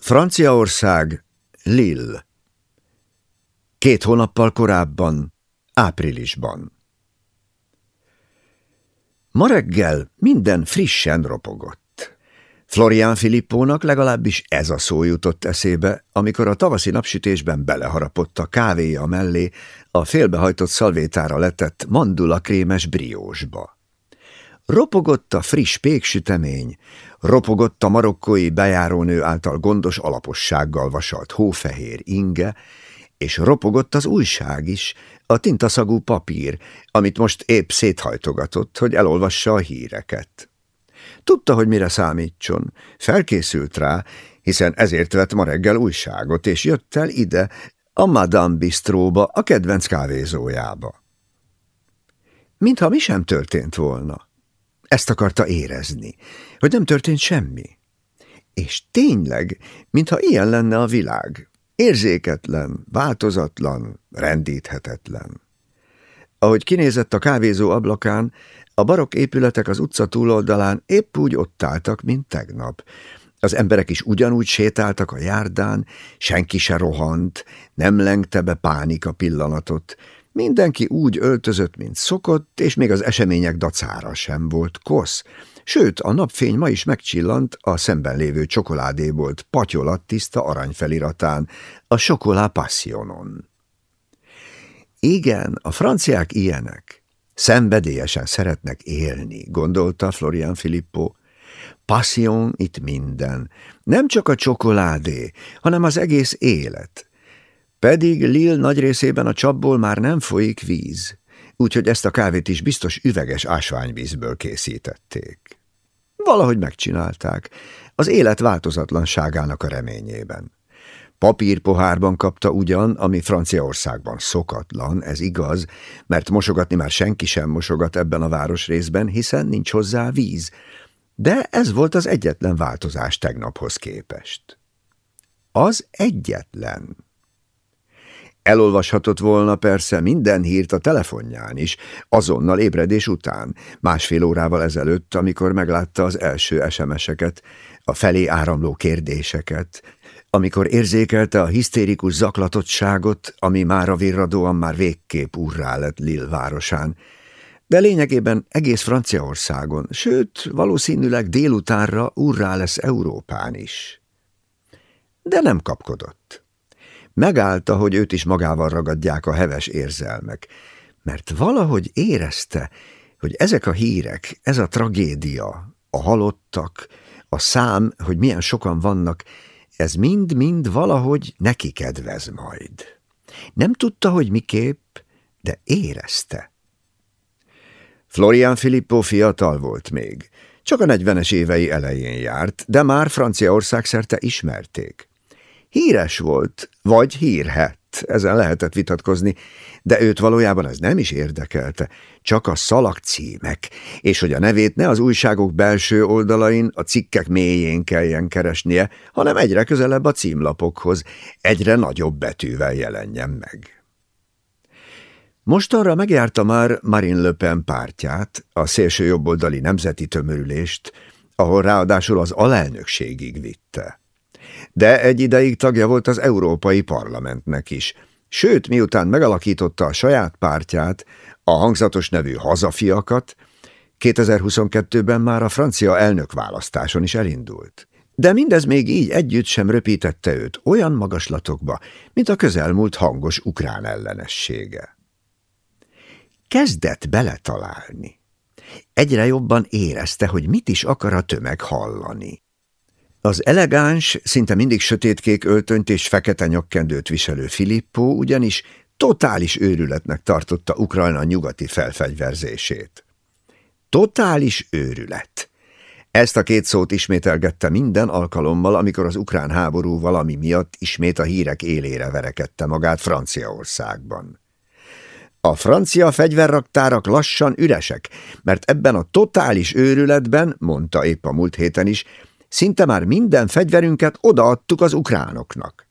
Franciaország, Lille. Két hónappal korábban, áprilisban. Ma reggel minden frissen ropogott. Florian Filippónak legalábbis ez a szó jutott eszébe, amikor a tavaszi napsütésben beleharapott a kávéja mellé a félbehajtott szalvétára letett mandula krémes briósba. Ropogott a friss péksütemény, ropogott a marokkói bejárónő által gondos alapossággal vasalt hófehér inge, és ropogott az újság is, a tintaszagú papír, amit most épp széthajtogatott, hogy elolvassa a híreket. Tudta, hogy mire számítson, felkészült rá, hiszen ezért vett ma reggel újságot, és jött el ide, a Madame Bistróba, a kedvenc kávézójába. Mintha mi sem történt volna. Ezt akarta érezni, hogy nem történt semmi. És tényleg, mintha ilyen lenne a világ, érzéketlen, változatlan, rendíthetetlen. Ahogy kinézett a kávézó ablakán, a barok épületek az utca túloldalán épp úgy ott álltak, mint tegnap. Az emberek is ugyanúgy sétáltak a járdán, senki se rohant, nem lengte be pánika pillanatot, Mindenki úgy öltözött, mint szokott, és még az események dacára sem volt kosz. Sőt, a napfény ma is megcsillant a szemben lévő csokoládébolt patyolat tiszta aranyfeliratán, a Chocolat Passionon. Igen, a franciák ilyenek. Szenvedélyesen szeretnek élni, gondolta Florian Filippo. Passion itt minden. Nem csak a csokoládé, hanem az egész élet. Pedig Lil nagy részében a csapból már nem folyik víz, úgyhogy ezt a kávét is biztos üveges ásványvízből készítették. Valahogy megcsinálták, az élet változatlanságának a reményében. Papírpohárban kapta ugyan, ami Franciaországban szokatlan, ez igaz, mert mosogatni már senki sem mosogat ebben a városrészben, hiszen nincs hozzá víz, de ez volt az egyetlen változás tegnaphoz képest. Az egyetlen. Elolvashatott volna persze minden hírt a telefonján is, azonnal ébredés után, másfél órával ezelőtt, amikor meglátta az első SMS-eket, a felé áramló kérdéseket, amikor érzékelte a hisztérikus zaklatottságot, ami már a virradóan már végképp úrrá lett Lille városán, de lényegében egész Franciaországon, sőt, valószínűleg délutánra úrrá lesz Európán is. De nem kapkodott. Megállta, hogy őt is magával ragadják a heves érzelmek, mert valahogy érezte, hogy ezek a hírek, ez a tragédia, a halottak, a szám, hogy milyen sokan vannak, ez mind-mind valahogy neki kedvez majd. Nem tudta, hogy miképp, de érezte. Florian Filippo fiatal volt még. Csak a negyvenes évei elején járt, de már Franciaország szerte ismerték. Híres volt, vagy hírhet, ezen lehetett vitatkozni, de őt valójában ez nem is érdekelte, csak a szalagcímek, és hogy a nevét ne az újságok belső oldalain, a cikkek mélyén kelljen keresnie, hanem egyre közelebb a címlapokhoz, egyre nagyobb betűvel jelenjen meg. Most arra megjárta már Marine Le Pen pártját, a szélső jobboldali nemzeti tömörülést, ahol ráadásul az alelnökségig vitte de egy ideig tagja volt az Európai Parlamentnek is. Sőt, miután megalakította a saját pártját, a hangzatos nevű hazafiakat, 2022-ben már a francia elnökválasztáson is elindult. De mindez még így együtt sem röpítette őt olyan magaslatokba, mint a közelmúlt hangos ukrán ellenessége. Kezdett beletalálni. Egyre jobban érezte, hogy mit is akar a tömeg hallani. Az elegáns, szinte mindig sötétkék öltönyt és fekete nyakkendőt viselő Filippo ugyanis totális őrületnek tartotta Ukrajna nyugati felfegyverzését. Totális őrület. Ezt a két szót ismételgette minden alkalommal, amikor az ukrán háború valami miatt ismét a hírek élére verekedte magát Franciaországban. A francia fegyverraktárak lassan üresek, mert ebben a totális őrületben, mondta épp a múlt héten is, Szinte már minden fegyverünket odaadtuk az ukránoknak.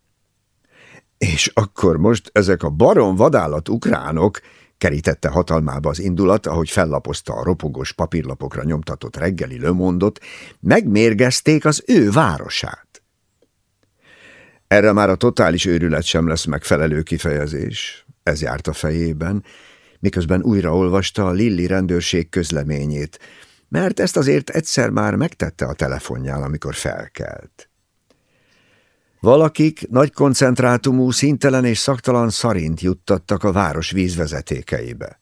És akkor most ezek a barom vadállat ukránok, kerítette hatalmába az indulat, ahogy fellapozta a ropogós papírlapokra nyomtatott reggeli lömondot, megmérgezték az ő városát. Erre már a totális őrület sem lesz megfelelő kifejezés. Ez járt a fejében, miközben újraolvasta a Lilli rendőrség közleményét, mert ezt azért egyszer már megtette a telefonján, amikor felkelt. Valakik nagy koncentrátumú, szintelen és szaktalan szarint juttattak a város vízvezetékeibe.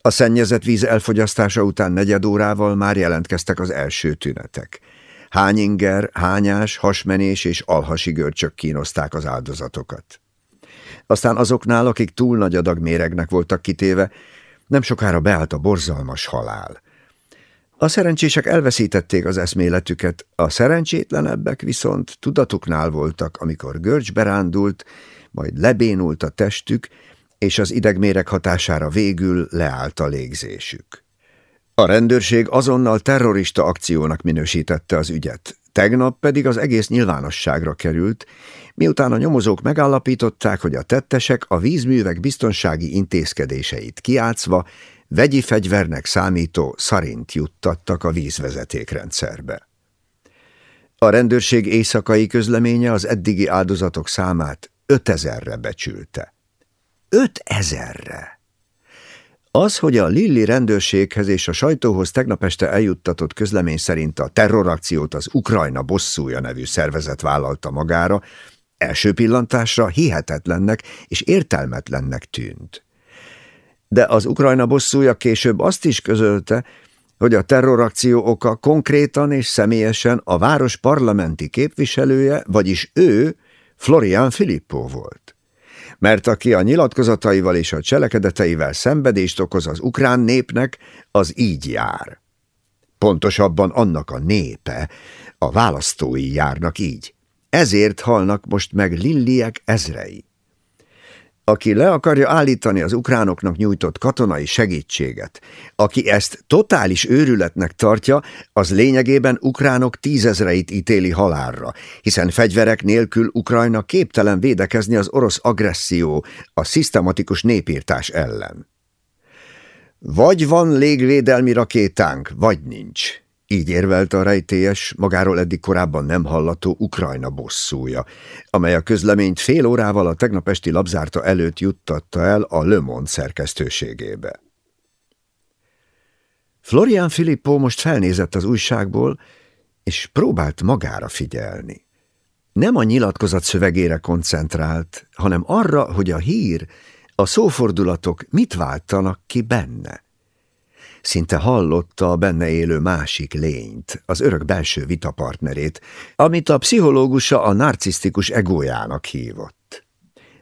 A szennyezett víz elfogyasztása után negyed órával már jelentkeztek az első tünetek. Hányinger, hányás, hasmenés és alhasi görcsök kínozták az áldozatokat. Aztán azoknál, akik túl nagy adag méregnek voltak kitéve, nem sokára beállt a borzalmas halál. A szerencsések elveszítették az eszméletüket, a szerencsétlenebbek viszont tudatuknál voltak, amikor görcs berándult, majd lebénult a testük, és az idegméreg hatására végül leállt a légzésük. A rendőrség azonnal terrorista akciónak minősítette az ügyet, tegnap pedig az egész nyilvánosságra került, miután a nyomozók megállapították, hogy a tettesek a vízművek biztonsági intézkedéseit kiátszva vegyi fegyvernek számító szarint juttattak a vízvezetékrendszerbe. A rendőrség éjszakai közleménye az eddigi áldozatok számát 5000-re becsülte. 5000-re! Az, hogy a Lilli rendőrséghez és a sajtóhoz tegnap este eljuttatott közlemény szerint a terrorakciót az Ukrajna bosszúja nevű szervezet vállalta magára, első pillantásra hihetetlennek és értelmetlennek tűnt. De az Ukrajna bosszúja később azt is közölte, hogy a terrorakció oka konkrétan és személyesen a város parlamenti képviselője, vagyis ő, Florian Filippo volt mert aki a nyilatkozataival és a cselekedeteivel szenvedést okoz az ukrán népnek, az így jár. Pontosabban annak a népe, a választói járnak így. Ezért halnak most meg lilliek ezrei. Aki le akarja állítani az ukránoknak nyújtott katonai segítséget, aki ezt totális őrületnek tartja, az lényegében ukránok tízezreit ítéli halálra, hiszen fegyverek nélkül Ukrajna képtelen védekezni az orosz agresszió, a szisztematikus népírtás ellen. Vagy van légvédelmi rakétánk, vagy nincs. Így érvelte a rejtélyes, magáról eddig korábban nem hallató Ukrajna bosszúja, amely a közleményt fél órával a tegnap esti labzárta előtt juttatta el a Le Monde szerkesztőségébe. Florian Filippo most felnézett az újságból, és próbált magára figyelni. Nem a nyilatkozat szövegére koncentrált, hanem arra, hogy a hír, a szófordulatok mit váltanak ki benne. Szinte hallotta a benne élő másik lényt, az örök belső vitapartnerét, amit a pszichológusa a narcisztikus egójának hívott.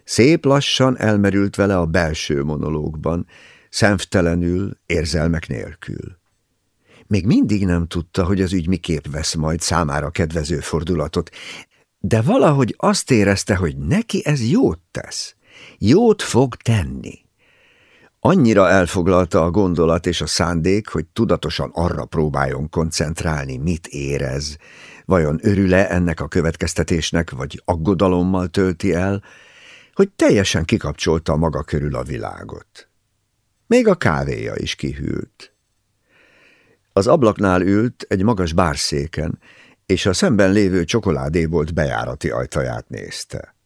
Szép lassan elmerült vele a belső monológban, szemtelenül, érzelmek nélkül. Még mindig nem tudta, hogy az ügy miképp vesz majd számára kedvező fordulatot, de valahogy azt érezte, hogy neki ez jót tesz, jót fog tenni. Annyira elfoglalta a gondolat és a szándék, hogy tudatosan arra próbáljon koncentrálni, mit érez, vajon örül-e ennek a következtetésnek, vagy aggodalommal tölti el, hogy teljesen kikapcsolta maga körül a világot. Még a kávéja is kihűlt. Az ablaknál ült egy magas bárszéken, és a szemben lévő csokoládébolt bejárati ajtaját nézte.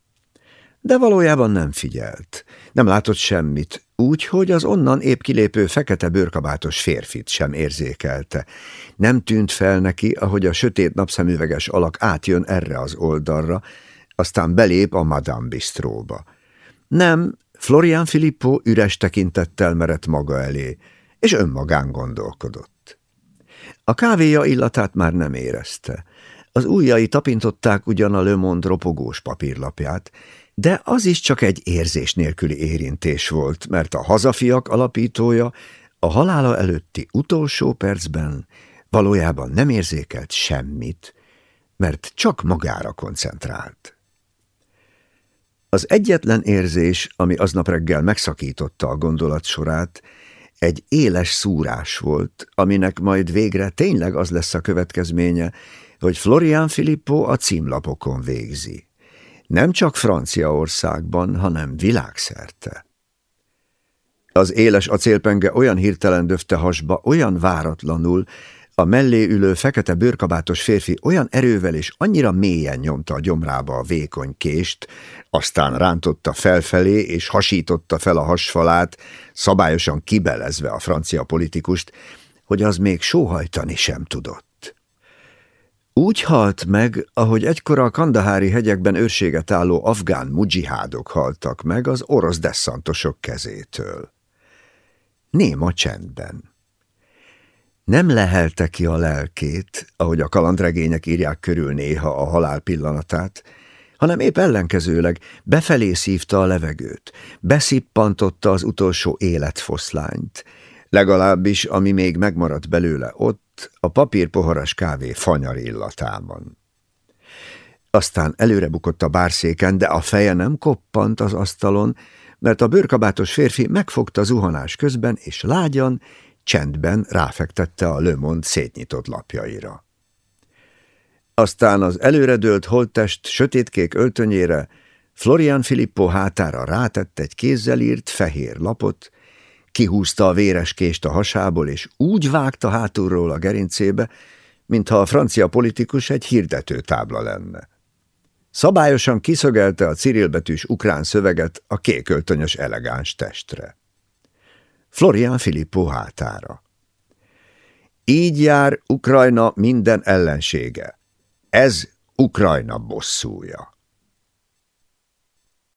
De valójában nem figyelt, nem látott semmit, úgy, hogy az onnan épp kilépő fekete bőrkabátos férfit sem érzékelte. Nem tűnt fel neki, ahogy a sötét napszemüveges alak átjön erre az oldalra, aztán belép a Madame Bistróba. Nem, Florian Filippo üres tekintettel merett maga elé, és önmagán gondolkodott. A kávéja illatát már nem érezte. Az ujjai tapintották ugyan a Le Monde ropogós papírlapját, de az is csak egy érzés nélküli érintés volt, mert a hazafiak alapítója a halála előtti utolsó percben valójában nem érzékelt semmit, mert csak magára koncentrált. Az egyetlen érzés, ami aznap reggel megszakította a gondolat sorát, egy éles szúrás volt, aminek majd végre tényleg az lesz a következménye, hogy Florian Filippo a címlapokon végzi nem csak Franciaországban, hanem világszerte. Az éles acélpenge olyan hirtelen döfte hasba, olyan váratlanul, A mellé ülő fekete bőrkabátos férfi olyan erővel és annyira mélyen nyomta a gyomrába a vékony kést, aztán rántotta felfelé és hasította fel a hasfalát, szabályosan kibelezve a francia politikust, hogy az még sóhajtani sem tudott. Úgy halt meg, ahogy egykor a kandahári hegyekben őrséget álló afgán mujihádok haltak meg az orosz desszantosok kezétől. Néma csendben. Nem lehelte ki a lelkét, ahogy a kalandregények írják körül néha a halál pillanatát, hanem épp ellenkezőleg befelé szívta a levegőt, beszippantotta az utolsó életfoszlányt, legalábbis ami még megmaradt belőle ott, a papírpoharas kávé fanyar illatában. Aztán előre bukott a bárszéken, de a feje nem koppant az asztalon, mert a bőrkabátos férfi megfogta zuhanás közben, és lágyan, csendben ráfektette a Le Monde szétnyitott lapjaira. Aztán az előredőlt holttest sötétkék öltönyére Florian Filippo hátára rátett egy kézzel írt fehér lapot, kihúzta a véres kést a hasából, és úgy vágta hátulról a gerincébe, mintha a francia politikus egy hirdető tábla lenne. Szabályosan kiszögelte a cirilbetűs ukrán szöveget a kéköltönyös elegáns testre. Florian Filippo hátára. Így jár Ukrajna minden ellensége. Ez Ukrajna bosszúja.